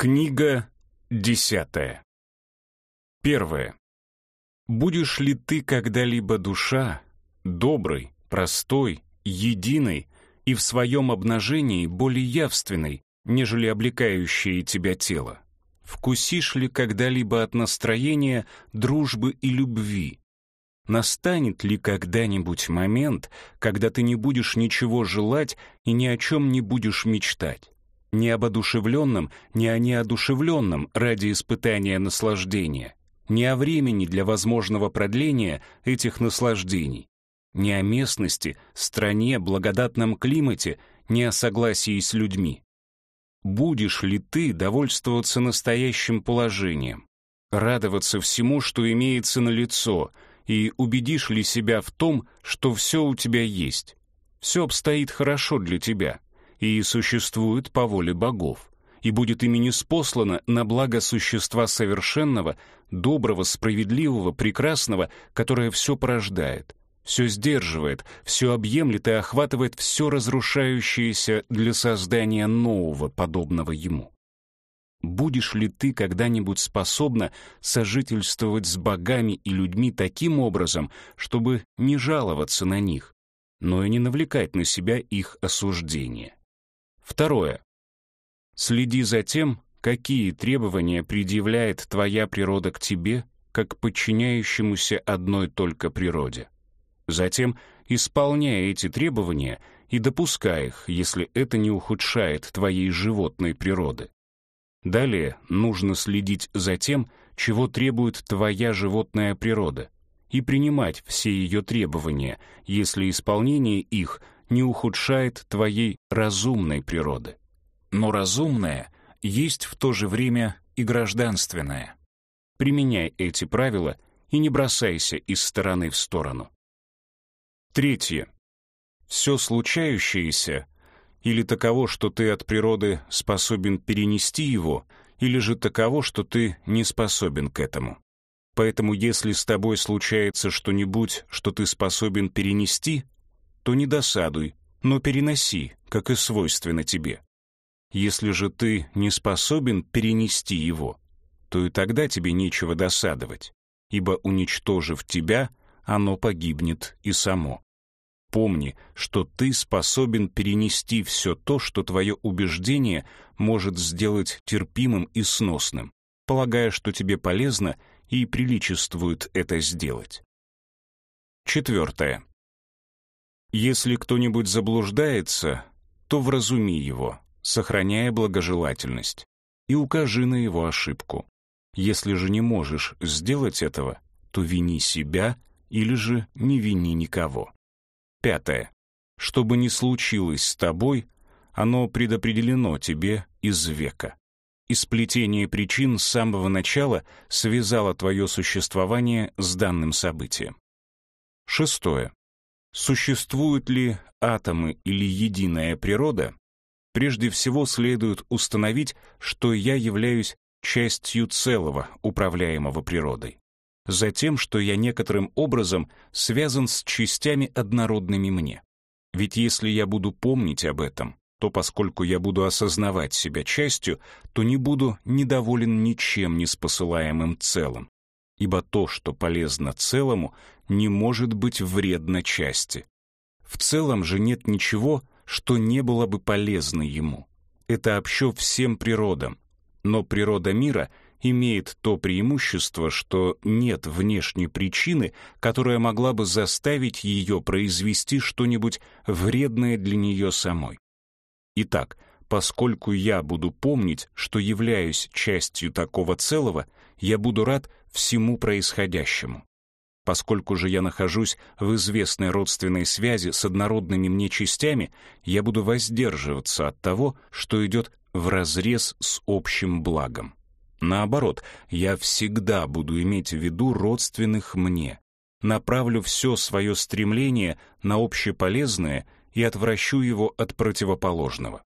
Книга десятая. Первое. Будешь ли ты когда-либо душа, доброй, простой, единой и в своем обнажении более явственной, нежели облекающее тебя тело? Вкусишь ли когда-либо от настроения дружбы и любви? Настанет ли когда-нибудь момент, когда ты не будешь ничего желать и ни о чем не будешь мечтать? Ни об одушевленном, ни о неодушевленном ради испытания наслаждения, ни о времени для возможного продления этих наслаждений, ни о местности, стране, благодатном климате, ни о согласии с людьми. Будешь ли ты довольствоваться настоящим положением, радоваться всему, что имеется на лицо, и убедишь ли себя в том, что все у тебя есть, все обстоит хорошо для тебя, и существует по воле богов, и будет ими неспослано на благо существа совершенного, доброго, справедливого, прекрасного, которое все порождает, все сдерживает, все объемлет и охватывает все разрушающееся для создания нового, подобного ему. Будешь ли ты когда-нибудь способна сожительствовать с богами и людьми таким образом, чтобы не жаловаться на них, но и не навлекать на себя их осуждение? Второе. Следи за тем, какие требования предъявляет твоя природа к тебе, как подчиняющемуся одной только природе. Затем исполняй эти требования и допускай их, если это не ухудшает твоей животной природы. Далее нужно следить за тем, чего требует твоя животная природа, и принимать все ее требования, если исполнение их не ухудшает твоей разумной природы. Но разумное есть в то же время и гражданственное. Применяй эти правила и не бросайся из стороны в сторону. Третье. Все случающееся или таково, что ты от природы способен перенести его, или же таково, что ты не способен к этому. Поэтому если с тобой случается что-нибудь, что ты способен перенести, то не досадуй, но переноси, как и свойственно тебе. Если же ты не способен перенести его, то и тогда тебе нечего досадовать, ибо, уничтожив тебя, оно погибнет и само. Помни, что ты способен перенести все то, что твое убеждение может сделать терпимым и сносным, полагая, что тебе полезно и приличествует это сделать. Четвертое. Если кто-нибудь заблуждается, то вразуми его, сохраняя благожелательность, и укажи на его ошибку. Если же не можешь сделать этого, то вини себя или же не вини никого. Пятое. Что бы ни случилось с тобой, оно предопределено тебе из века. И сплетение причин с самого начала связало твое существование с данным событием. Шестое. Существуют ли атомы или единая природа? Прежде всего следует установить, что я являюсь частью целого, управляемого природой. Затем, что я некоторым образом связан с частями однородными мне. Ведь если я буду помнить об этом, то поскольку я буду осознавать себя частью, то не буду недоволен ничем не спосылаемым целым, ибо то, что полезно целому, не может быть вредно части. В целом же нет ничего, что не было бы полезно ему. Это общо всем природам, но природа мира имеет то преимущество, что нет внешней причины, которая могла бы заставить ее произвести что-нибудь вредное для нее самой. Итак, поскольку я буду помнить, что являюсь частью такого целого, я буду рад всему происходящему. Поскольку же я нахожусь в известной родственной связи с однородными мне частями, я буду воздерживаться от того, что идет вразрез с общим благом. Наоборот, я всегда буду иметь в виду родственных мне, направлю все свое стремление на общеполезное и отвращу его от противоположного.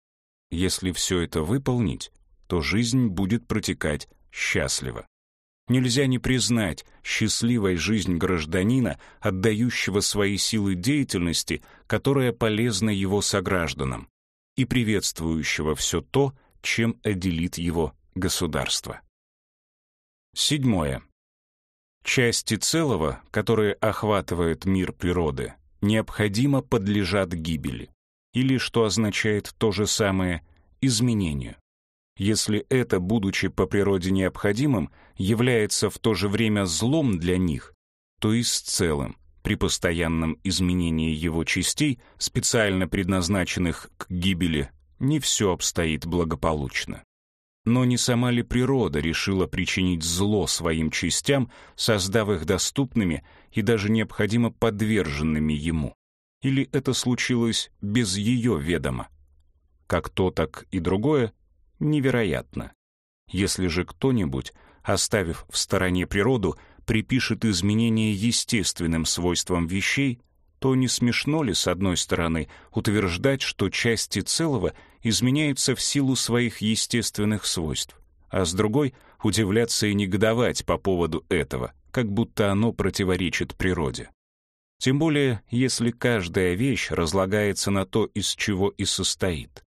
Если все это выполнить, то жизнь будет протекать счастливо. Нельзя не признать счастливой жизнь гражданина, отдающего свои силы деятельности, которая полезна его согражданам, и приветствующего все то, чем отделит его государства. Седьмое. Части целого, которые охватывают мир природы, необходимо подлежат гибели, или, что означает то же самое, изменению. Если это, будучи по природе необходимым, является в то же время злом для них, то и с целым, при постоянном изменении его частей, специально предназначенных к гибели, не все обстоит благополучно. Но не сама ли природа решила причинить зло своим частям, создав их доступными и даже необходимо подверженными ему? Или это случилось без ее ведома? Как то, так и другое невероятно. Если же кто-нибудь, оставив в стороне природу, припишет изменения естественным свойствам вещей, то не смешно ли, с одной стороны, утверждать, что части целого изменяются в силу своих естественных свойств, а с другой — удивляться и негодовать по поводу этого, как будто оно противоречит природе. Тем более, если каждая вещь разлагается на то, из чего и состоит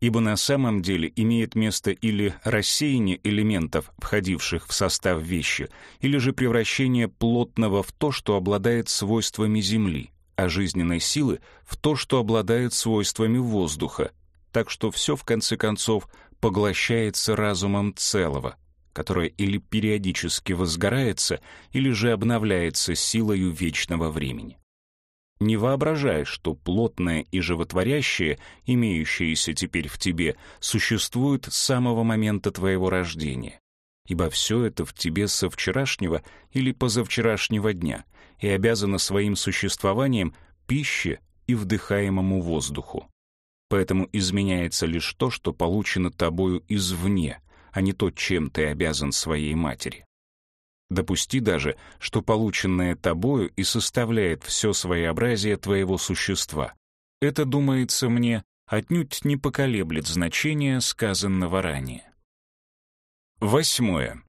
ибо на самом деле имеет место или рассеяние элементов, входивших в состав вещи, или же превращение плотного в то, что обладает свойствами Земли, а жизненной силы в то, что обладает свойствами воздуха, так что все, в конце концов, поглощается разумом целого, которое или периодически возгорается, или же обновляется силою вечного времени. Не воображай, что плотное и животворящее, имеющееся теперь в тебе, существует с самого момента твоего рождения. Ибо все это в тебе со вчерашнего или позавчерашнего дня и обязано своим существованием пище и вдыхаемому воздуху. Поэтому изменяется лишь то, что получено тобою извне, а не то, чем ты обязан своей матери. Допусти даже, что полученное тобою и составляет все своеобразие твоего существа. Это, думается мне, отнюдь не поколеблет значение сказанного ранее. Восьмое.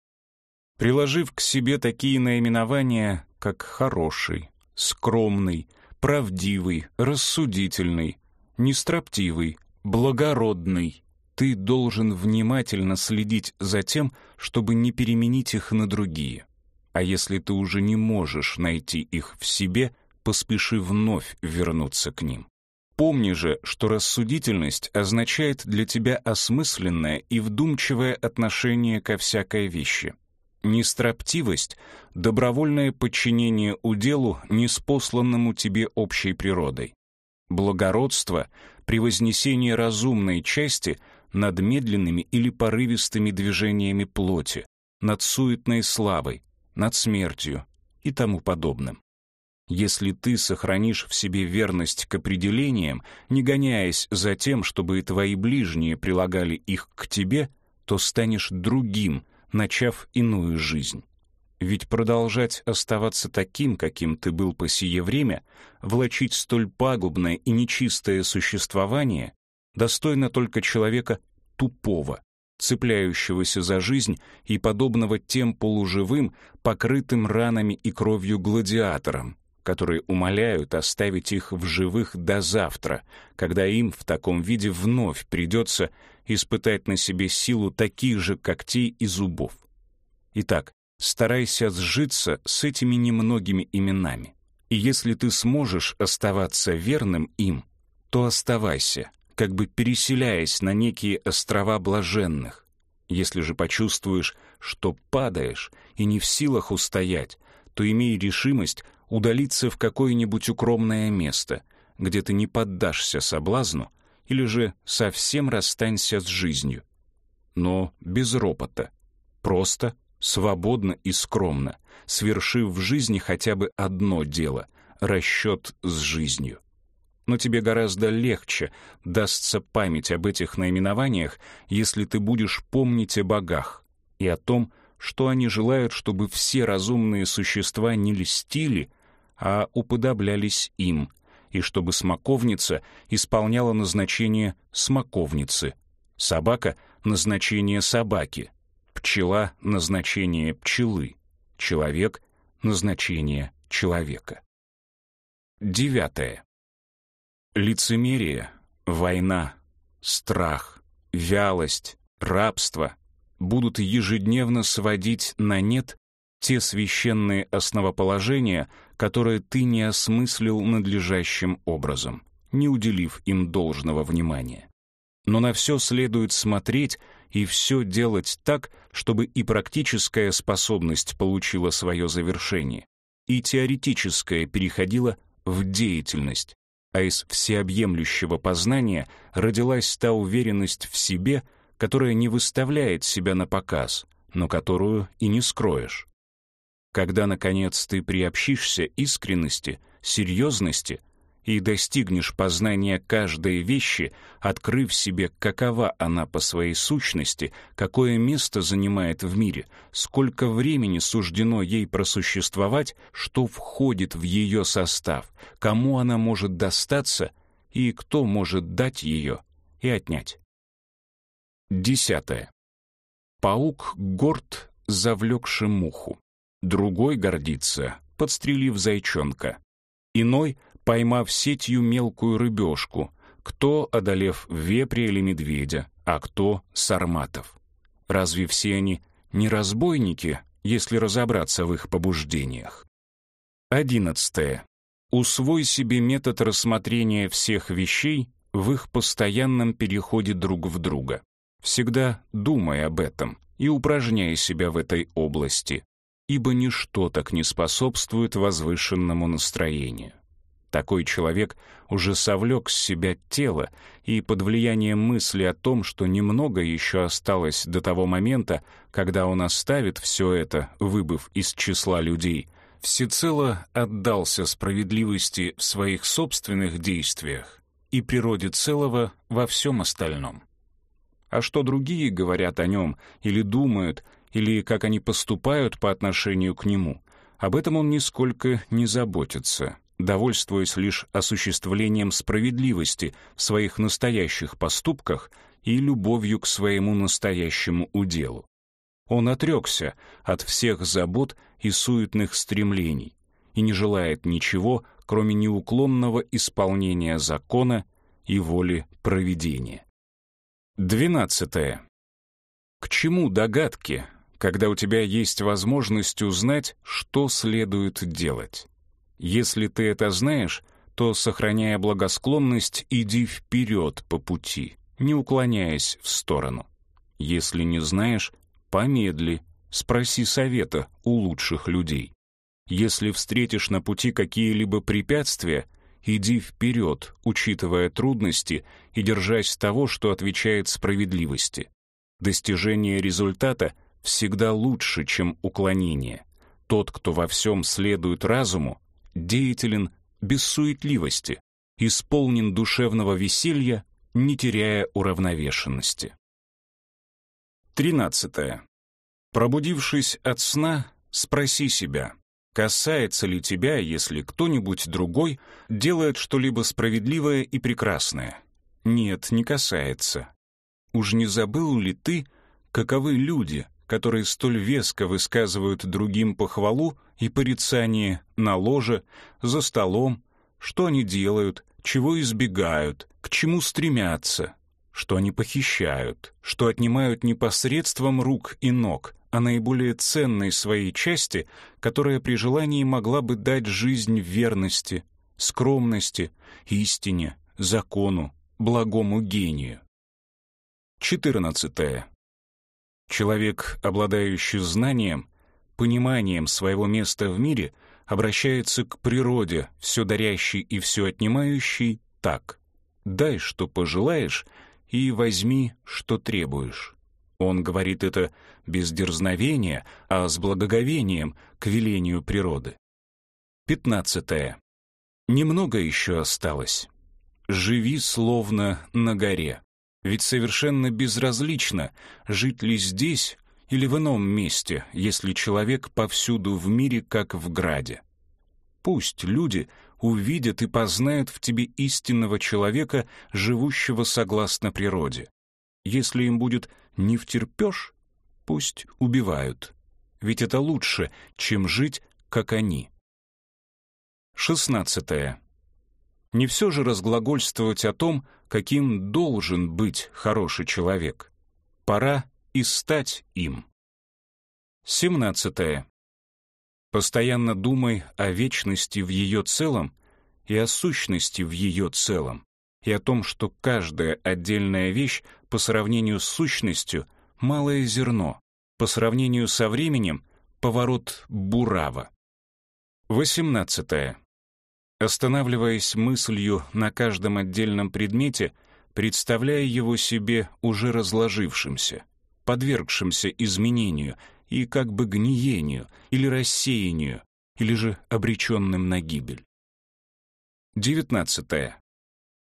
Приложив к себе такие наименования, как хороший, скромный, правдивый, рассудительный, нестроптивый, благородный, ты должен внимательно следить за тем, чтобы не переменить их на другие. А если ты уже не можешь найти их в себе, поспеши вновь вернуться к ним. Помни же, что рассудительность означает для тебя осмысленное и вдумчивое отношение ко всякой вещи. Нестроптивость — добровольное подчинение уделу, неспосланному тебе общей природой. Благородство — превознесение разумной части над медленными или порывистыми движениями плоти, над суетной славой, над смертью и тому подобным. Если ты сохранишь в себе верность к определениям, не гоняясь за тем, чтобы твои ближние прилагали их к тебе, то станешь другим, начав иную жизнь. Ведь продолжать оставаться таким, каким ты был по сие время, влачить столь пагубное и нечистое существование, достойно только человека тупого, цепляющегося за жизнь и подобного тем полуживым, покрытым ранами и кровью гладиаторам, которые умоляют оставить их в живых до завтра, когда им в таком виде вновь придется испытать на себе силу таких же когтей и зубов. Итак, старайся сжиться с этими немногими именами. И если ты сможешь оставаться верным им, то оставайся — как бы переселяясь на некие острова блаженных. Если же почувствуешь, что падаешь и не в силах устоять, то имей решимость удалиться в какое-нибудь укромное место, где ты не поддашься соблазну, или же совсем расстанься с жизнью. Но без ропота, просто, свободно и скромно, свершив в жизни хотя бы одно дело — расчет с жизнью но тебе гораздо легче дастся память об этих наименованиях, если ты будешь помнить о богах и о том, что они желают, чтобы все разумные существа не льстили, а уподоблялись им, и чтобы смоковница исполняла назначение смоковницы, собака — назначение собаки, пчела — назначение пчелы, человек — назначение человека. Девятое. Лицемерие, война, страх, вялость, рабство, будут ежедневно сводить на нет те священные основоположения, которые ты не осмыслил надлежащим образом, не уделив им должного внимания. Но на все следует смотреть и все делать так, чтобы и практическая способность получила свое завершение, и теоретическая переходила в деятельность, а из всеобъемлющего познания родилась та уверенность в себе, которая не выставляет себя на показ, но которую и не скроешь. Когда, наконец, ты приобщишься искренности, серьезности и достигнешь познания каждой вещи, открыв себе, какова она по своей сущности, какое место занимает в мире, сколько времени суждено ей просуществовать, что входит в ее состав, кому она может достаться и кто может дать ее и отнять. Десятое. Паук горд, завлекший муху. Другой гордится, подстрелив зайчонка. Иной — поймав сетью мелкую рыбешку, кто, одолев вепря или медведя, а кто — сарматов. Разве все они не разбойники, если разобраться в их побуждениях? Одиннадцатое. Усвой себе метод рассмотрения всех вещей в их постоянном переходе друг в друга. Всегда думай об этом и упражняй себя в этой области, ибо ничто так не способствует возвышенному настроению. Такой человек уже совлек с себя тело, и под влиянием мысли о том, что немного еще осталось до того момента, когда он оставит все это, выбыв из числа людей, всецело отдался справедливости в своих собственных действиях и природе целого во всем остальном. А что другие говорят о нем или думают, или как они поступают по отношению к нему, об этом он нисколько не заботится, довольствуясь лишь осуществлением справедливости в своих настоящих поступках и любовью к своему настоящему уделу. Он отрекся от всех забот и суетных стремлений и не желает ничего, кроме неуклонного исполнения закона и воли провидения. Двенадцатое. К чему догадки, когда у тебя есть возможность узнать, что следует делать? Если ты это знаешь, то, сохраняя благосклонность, иди вперед по пути, не уклоняясь в сторону. Если не знаешь, помедли, спроси совета у лучших людей. Если встретишь на пути какие-либо препятствия, иди вперед, учитывая трудности и держась того, что отвечает справедливости. Достижение результата всегда лучше, чем уклонение. Тот, кто во всем следует разуму, деятелен без суетливости, исполнен душевного веселья, не теряя уравновешенности. 13. Пробудившись от сна, спроси себя, касается ли тебя, если кто-нибудь другой делает что-либо справедливое и прекрасное? Нет, не касается. Уж не забыл ли ты, каковы люди, которые столь веско высказывают другим похвалу и порицание на ложе, за столом, что они делают, чего избегают, к чему стремятся, что они похищают, что отнимают не посредством рук и ног, а наиболее ценной своей части, которая при желании могла бы дать жизнь верности, скромности, истине, закону, благому гению. 14. Человек, обладающий знанием, пониманием своего места в мире, обращается к природе, все дарящей и все отнимающей, так. «Дай, что пожелаешь, и возьми, что требуешь». Он говорит это без дерзновения, а с благоговением к велению природы. Пятнадцатое. Немного еще осталось. Живи словно на горе. Ведь совершенно безразлично, жить ли здесь или в ином месте, если человек повсюду в мире, как в граде. Пусть люди увидят и познают в тебе истинного человека, живущего согласно природе. Если им будет не втерпешь, пусть убивают. Ведь это лучше, чем жить, как они. Шестнадцатое. Не все же разглагольствовать о том, каким должен быть хороший человек. Пора и стать им. 17. Постоянно думай о вечности в ее целом и о сущности в ее целом, и о том, что каждая отдельная вещь по сравнению с сущностью — малое зерно, по сравнению со временем — поворот бурава. 18. Останавливаясь мыслью на каждом отдельном предмете, представляя его себе уже разложившимся, подвергшимся изменению и как бы гниению или рассеянию, или же обреченным на гибель. 19.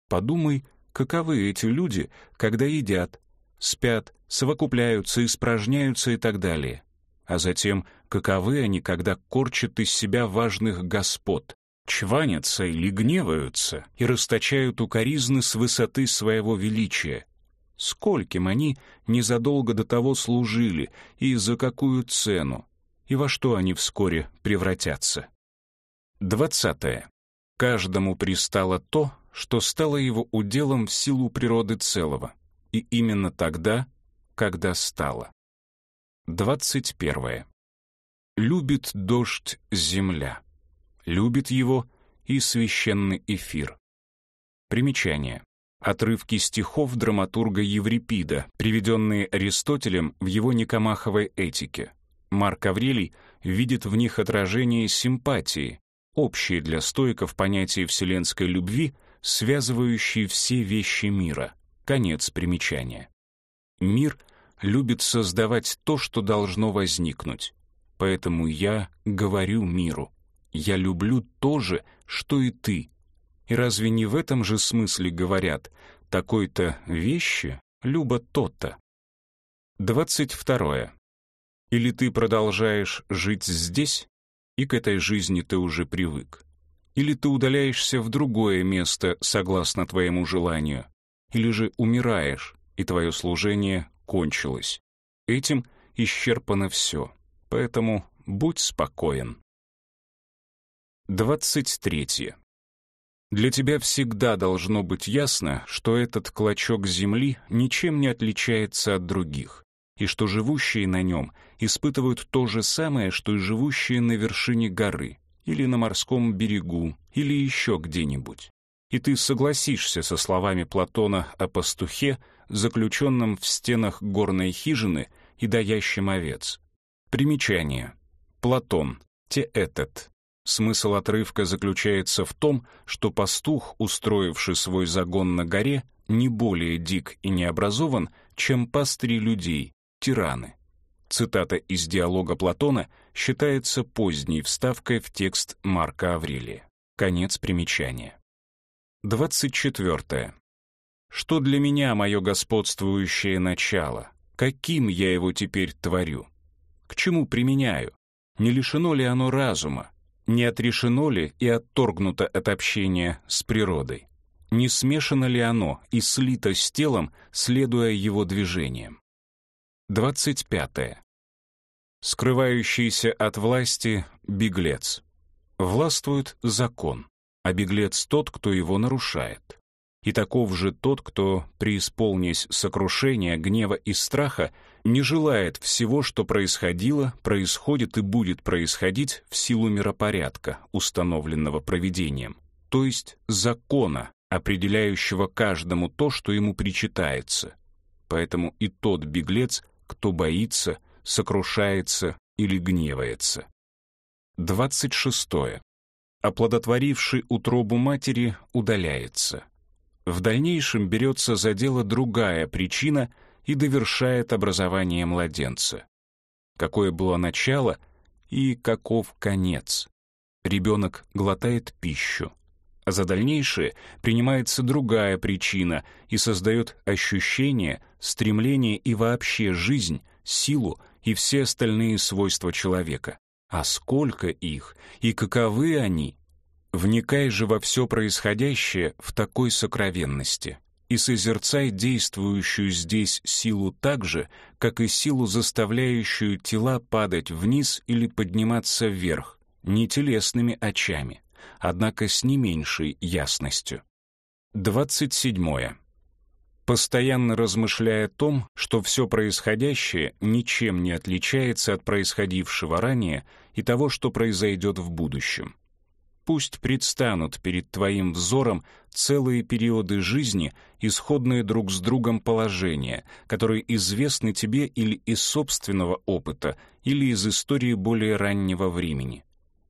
Подумай, каковы эти люди, когда едят, спят, совокупляются, испражняются и так далее. А затем, каковы они, когда корчат из себя важных господ, чванятся или гневаются и расточают укоризны с высоты своего величия. Скольким они незадолго до того служили и за какую цену, и во что они вскоре превратятся. Двадцатое. Каждому пристало то, что стало его уделом в силу природы целого, и именно тогда, когда стало. Двадцать первое. Любит дождь земля любит его и священный эфир. Примечание. Отрывки стихов драматурга Еврипида, приведенные Аристотелем в его Никомаховой этике. Марк Аврелий видит в них отражение симпатии, общее для стоиков понятие вселенской любви, связывающее все вещи мира. Конец примечания. Мир любит создавать то, что должно возникнуть. Поэтому я говорю миру. «Я люблю то же, что и ты». И разве не в этом же смысле говорят «такой-то вещи, люба то-то»? Двадцать второе. Или ты продолжаешь жить здесь, и к этой жизни ты уже привык. Или ты удаляешься в другое место согласно твоему желанию. Или же умираешь, и твое служение кончилось. Этим исчерпано все. Поэтому будь спокоен. 23. Для тебя всегда должно быть ясно, что этот клочок земли ничем не отличается от других, и что живущие на нем испытывают то же самое, что и живущие на вершине горы, или на морском берегу, или еще где-нибудь. И ты согласишься со словами Платона о пастухе, заключенном в стенах горной хижины и даящем овец. Примечание. Платон. Те этот. Смысл отрывка заключается в том, что пастух, устроивший свой загон на горе, не более дик и не образован, чем пастыри людей, тираны. Цитата из диалога Платона считается поздней вставкой в текст Марка Аврелия. Конец примечания. 24. Что для меня мое господствующее начало? Каким я его теперь творю? К чему применяю? Не лишено ли оно разума? Не отрешено ли и отторгнуто от общения с природой? Не смешано ли оно и слито с телом, следуя его движениям? 25. Скрывающийся от власти беглец. Властвует закон, а беглец тот, кто его нарушает. И таков же тот, кто, преисполнясь сокрушения, гнева и страха, не желает всего, что происходило, происходит и будет происходить в силу миропорядка, установленного проведением, то есть закона, определяющего каждому то, что ему причитается. Поэтому и тот беглец, кто боится, сокрушается или гневается. 26. Оплодотворивший утробу матери удаляется. В дальнейшем берется за дело другая причина — и довершает образование младенца. Какое было начало и каков конец. Ребенок глотает пищу, а за дальнейшее принимается другая причина и создает ощущение, стремление и вообще жизнь, силу и все остальные свойства человека. А сколько их и каковы они? Вникай же во все происходящее в такой сокровенности и созерцай действующую здесь силу так же, как и силу, заставляющую тела падать вниз или подниматься вверх, не телесными очами, однако с не меньшей ясностью. 27. постоянно размышляя о том, что все происходящее ничем не отличается от происходившего ранее и того, что произойдет в будущем. Пусть предстанут перед твоим взором целые периоды жизни, исходные друг с другом положения, которые известны тебе или из собственного опыта, или из истории более раннего времени.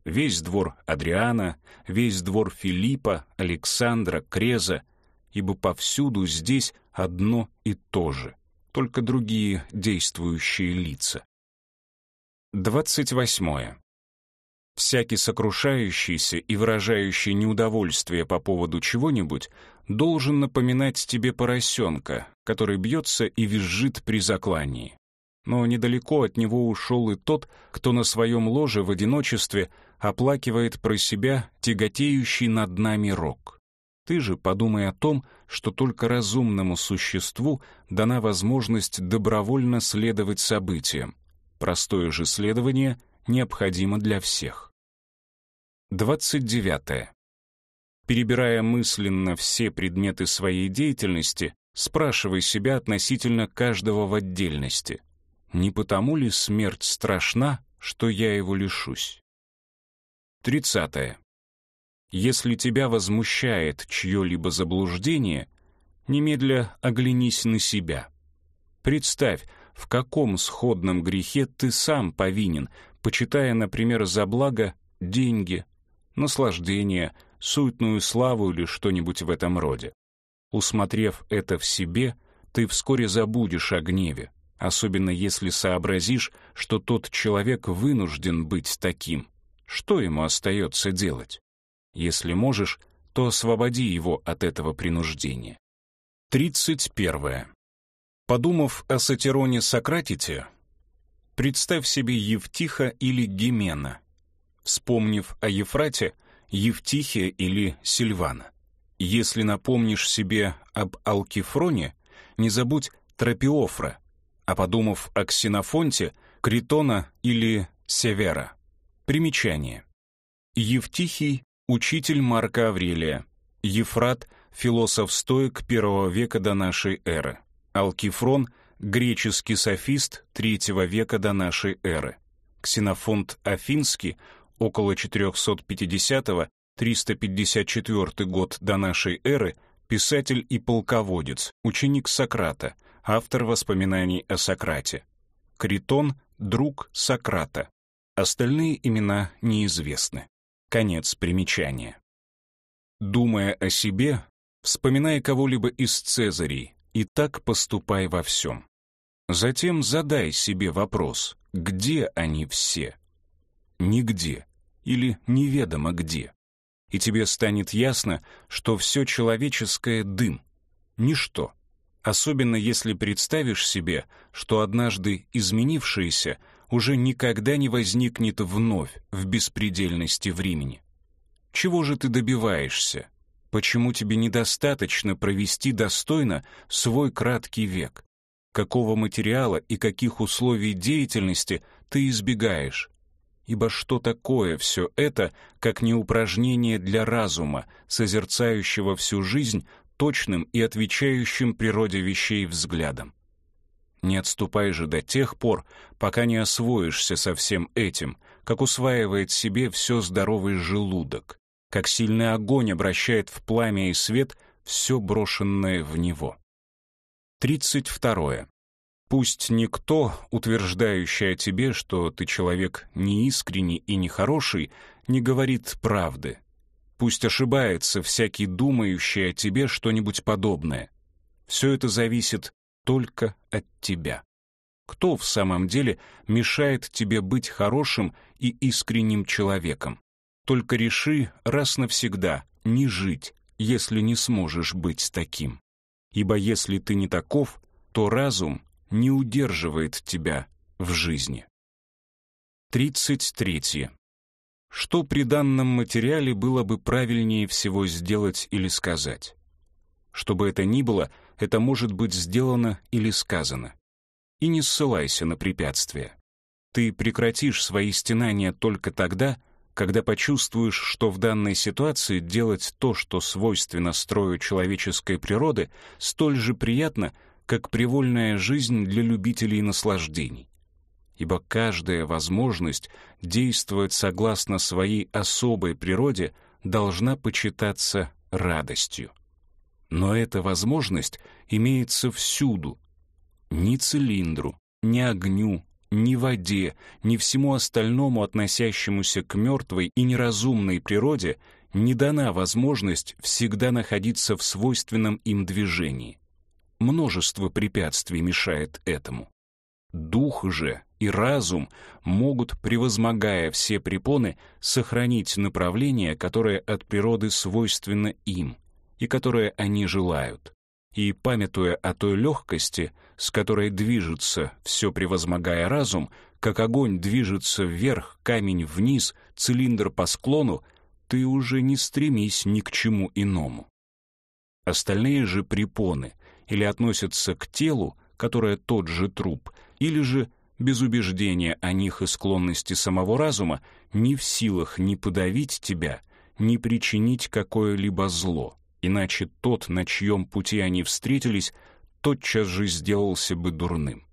Весь двор Адриана, весь двор Филиппа, Александра, Креза, ибо повсюду здесь одно и то же, только другие действующие лица. 28. Всякий сокрушающийся и выражающий неудовольствие по поводу чего-нибудь должен напоминать тебе поросенка, который бьется и визжит при заклании. Но недалеко от него ушел и тот, кто на своем ложе в одиночестве оплакивает про себя тяготеющий над нами рок. Ты же подумай о том, что только разумному существу дана возможность добровольно следовать событиям. Простое же следование необходимо для всех. 29. Перебирая мысленно все предметы своей деятельности, спрашивай себя относительно каждого в отдельности. Не потому ли смерть страшна, что я его лишусь? 30. Если тебя возмущает чье-либо заблуждение, немедля оглянись на себя. Представь, в каком сходном грехе ты сам повинен, почитая, например, за благо деньги, наслаждение, суетную славу или что-нибудь в этом роде. Усмотрев это в себе, ты вскоре забудешь о гневе, особенно если сообразишь, что тот человек вынужден быть таким. Что ему остается делать? Если можешь, то освободи его от этого принуждения. 31. Подумав о Сатироне Сократите, представь себе Евтиха или Гимена. Вспомнив о Ефрате, Евтихия или Сильвана. Если напомнишь себе об Алкифроне, не забудь Тропиофра, а подумав о Ксенофонте, Критона или Севера. Примечание. Евтихий — учитель Марка Аврелия. Ефрат — философ-стоик первого века до нашей эры. Алкифрон — греческий софист третьего века до нашей эры. Ксенофонт Афинский — около 450-354 год до нашей эры, писатель и полководец, ученик Сократа, автор воспоминаний о Сократе. Критон — друг Сократа. Остальные имена неизвестны. Конец примечания. Думая о себе, вспоминая кого-либо из Цезарей, и так поступай во всем. Затем задай себе вопрос, где они все? Нигде или неведомо где. И тебе станет ясно, что все человеческое — дым, ничто. Особенно если представишь себе, что однажды изменившееся — уже никогда не возникнет вновь в беспредельности времени. Чего же ты добиваешься? Почему тебе недостаточно провести достойно свой краткий век? Какого материала и каких условий деятельности ты избегаешь? Ибо что такое все это, как не упражнение для разума, созерцающего всю жизнь точным и отвечающим природе вещей взглядом? Не отступай же до тех пор, пока не освоишься со всем этим, как усваивает себе все здоровый желудок, как сильный огонь обращает в пламя и свет все брошенное в него. 32. Пусть никто, утверждающий о тебе, что ты человек неискренний и нехороший, не говорит правды. Пусть ошибается всякий думающий о тебе что-нибудь подобное. Все это зависит только от тебя. Кто в самом деле мешает тебе быть хорошим и искренним человеком? Только реши раз навсегда не жить, если не сможешь быть таким. Ибо если ты не таков, то разум не удерживает тебя в жизни. 33. Что при данном материале было бы правильнее всего сделать или сказать? Что бы это ни было — это может быть сделано или сказано. И не ссылайся на препятствия. Ты прекратишь свои стенания только тогда, Когда почувствуешь, что в данной ситуации делать то, что свойственно строю человеческой природы, столь же приятно, как привольная жизнь для любителей наслаждений. Ибо каждая возможность действовать согласно своей особой природе должна почитаться радостью. Но эта возможность имеется всюду. Ни цилиндру, ни огню, ни воде, ни всему остальному, относящемуся к мертвой и неразумной природе, не дана возможность всегда находиться в свойственном им движении. Множество препятствий мешает этому. Дух же и разум могут, превозмогая все препоны, сохранить направление, которое от природы свойственно им и которое они желают и, памятуя о той легкости, с которой движется, все превозмогая разум, как огонь движется вверх, камень вниз, цилиндр по склону, ты уже не стремись ни к чему иному. Остальные же препоны или относятся к телу, которое тот же труп, или же, без убеждения о них и склонности самого разума, не в силах ни подавить тебя, ни причинить какое-либо зло иначе тот, на чьем пути они встретились, тотчас же сделался бы дурным.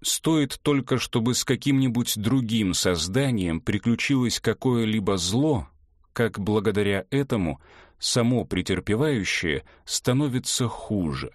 Стоит только, чтобы с каким-нибудь другим созданием приключилось какое-либо зло, как благодаря этому само претерпевающее становится хуже.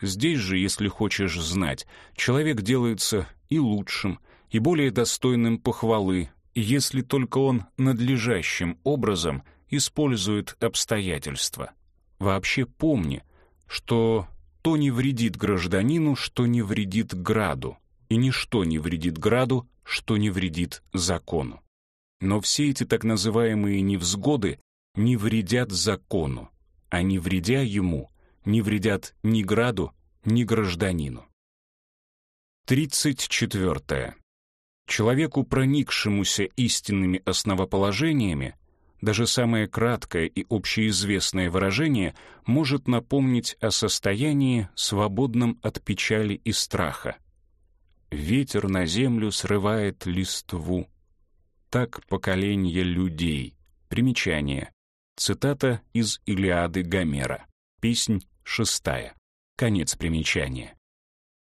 Здесь же, если хочешь знать, человек делается и лучшим, и более достойным похвалы, если только он надлежащим образом использует обстоятельства. Вообще помни, что то не вредит гражданину, что не вредит граду, и ничто не вредит граду, что не вредит закону. Но все эти так называемые невзгоды не вредят закону, а не вредя ему, не вредят ни граду, ни гражданину. 34. Человеку, проникшемуся истинными основоположениями, даже самое краткое и общеизвестное выражение может напомнить о состоянии, свободном от печали и страха. Ветер на землю срывает листву. Так поколение людей. Примечание. Цитата из Илиады Гомера. Песнь шестая. Конец примечания.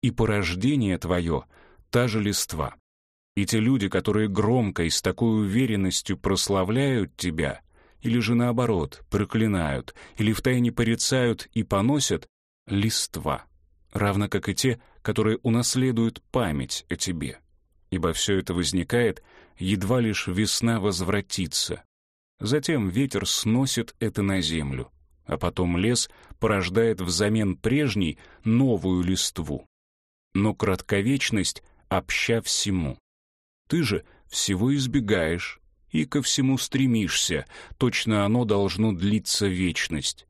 И порождение твое — та же листва. И те люди, которые громко и с такой уверенностью прославляют тебя, или же наоборот, проклинают, или втайне порицают и поносят, листва, равно как и те, которые унаследуют память о тебе. Ибо все это возникает, едва лишь весна возвратится. Затем ветер сносит это на землю, а потом лес порождает взамен прежней новую листву. Но кратковечность обща всему. Ты же всего избегаешь и ко всему стремишься, точно оно должно длиться вечность.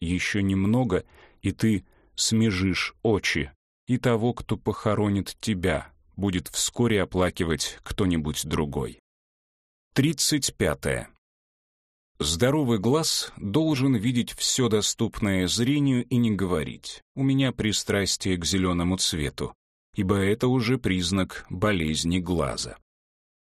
Еще немного, и ты смежишь очи, и того, кто похоронит тебя, будет вскоре оплакивать кто-нибудь другой. Тридцать пятое. Здоровый глаз должен видеть все доступное зрению и не говорить «у меня пристрастие к зеленому цвету», ибо это уже признак болезни глаза.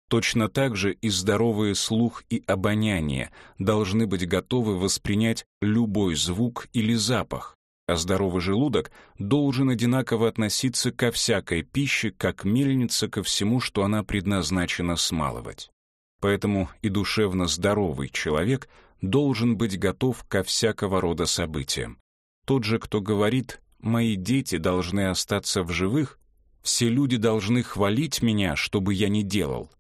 Точно так же и здоровые слух и обоняние должны быть готовы воспринять любой звук или запах, а здоровый желудок должен одинаково относиться ко всякой пище, как мельница ко всему, что она предназначена смалывать. Поэтому и душевно здоровый человек должен быть готов ко всякого рода событиям. Тот же, кто говорит «мои дети должны остаться в живых», все люди должны хвалить меня, чтобы я не делал,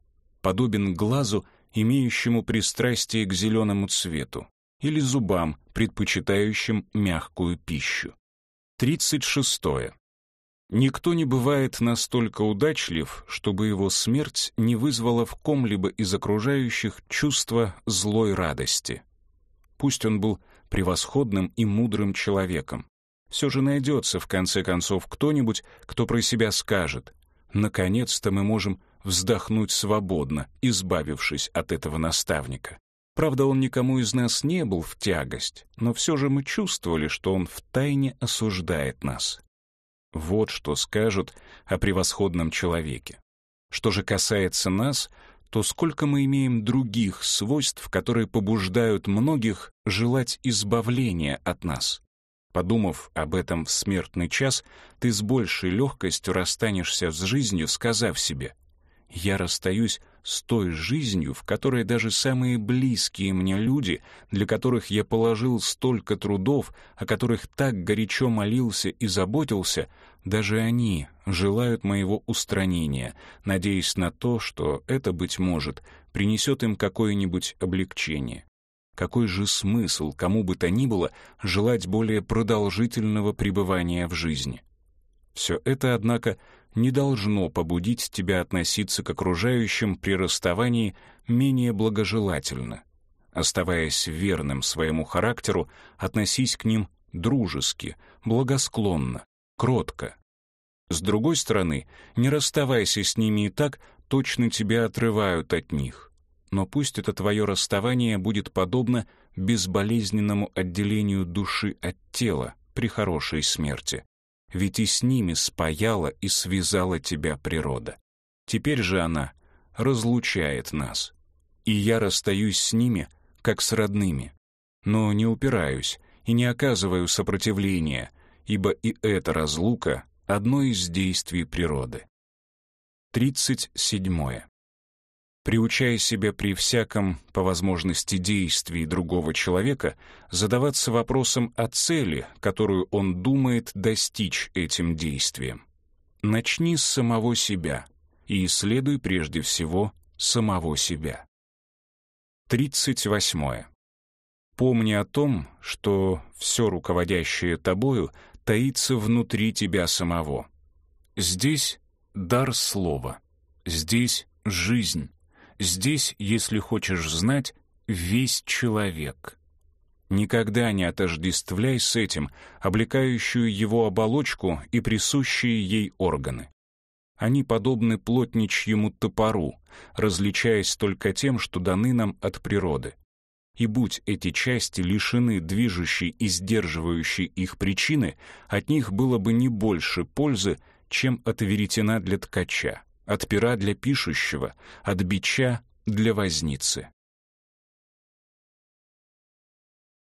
подобен глазу, имеющему пристрастие к зеленому цвету, или зубам, предпочитающим мягкую пищу. 36. Никто не бывает настолько удачлив, чтобы его смерть не вызвала в ком-либо из окружающих чувство злой радости. Пусть он был превосходным и мудрым человеком, все же найдется в конце концов кто-нибудь, кто про себя скажет «Наконец-то мы можем вздохнуть свободно, избавившись от этого наставника». Правда, он никому из нас не был в тягость, но все же мы чувствовали, что он втайне осуждает нас. Вот что скажут о превосходном человеке. Что же касается нас, то сколько мы имеем других свойств, которые побуждают многих желать избавления от нас. Подумав об этом в смертный час, ты с большей легкостью расстанешься с жизнью, сказав себе «Я расстаюсь с той жизнью, в которой даже самые близкие мне люди, для которых я положил столько трудов, о которых так горячо молился и заботился, даже они желают моего устранения, надеясь на то, что это, быть может, принесет им какое-нибудь облегчение. Какой же смысл кому бы то ни было желать более продолжительного пребывания в жизни? Все это, однако, не должно побудить тебя относиться к окружающим при расставании менее благожелательно. Оставаясь верным своему характеру, относись к ним дружески, благосклонно, кротко. С другой стороны, не расставайся с ними и так, точно тебя отрывают от них. Но пусть это твое расставание будет подобно безболезненному отделению души от тела при хорошей смерти ведь и с ними спаяла и связала тебя природа. Теперь же она разлучает нас, и я расстаюсь с ними, как с родными, но не упираюсь и не оказываю сопротивления, ибо и эта разлука — одно из действий природы. 37 приучая себя при всяком, по возможности, действии другого человека, задаваться вопросом о цели, которую он думает достичь этим действием. Начни с самого себя и исследуй прежде всего самого себя. 38. Помни о том, что все руководящее тобою таится внутри тебя самого. Здесь дар слова, здесь жизнь, Здесь, если хочешь знать, весь человек. Никогда не отождествляй с этим облекающую его оболочку и присущие ей органы. Они подобны плотничьему топору, различаясь только тем, что даны нам от природы. И будь эти части лишены движущей и сдерживающей их причины, от них было бы не больше пользы, чем от веретена для ткача от пера для пишущего, от бича для возницы.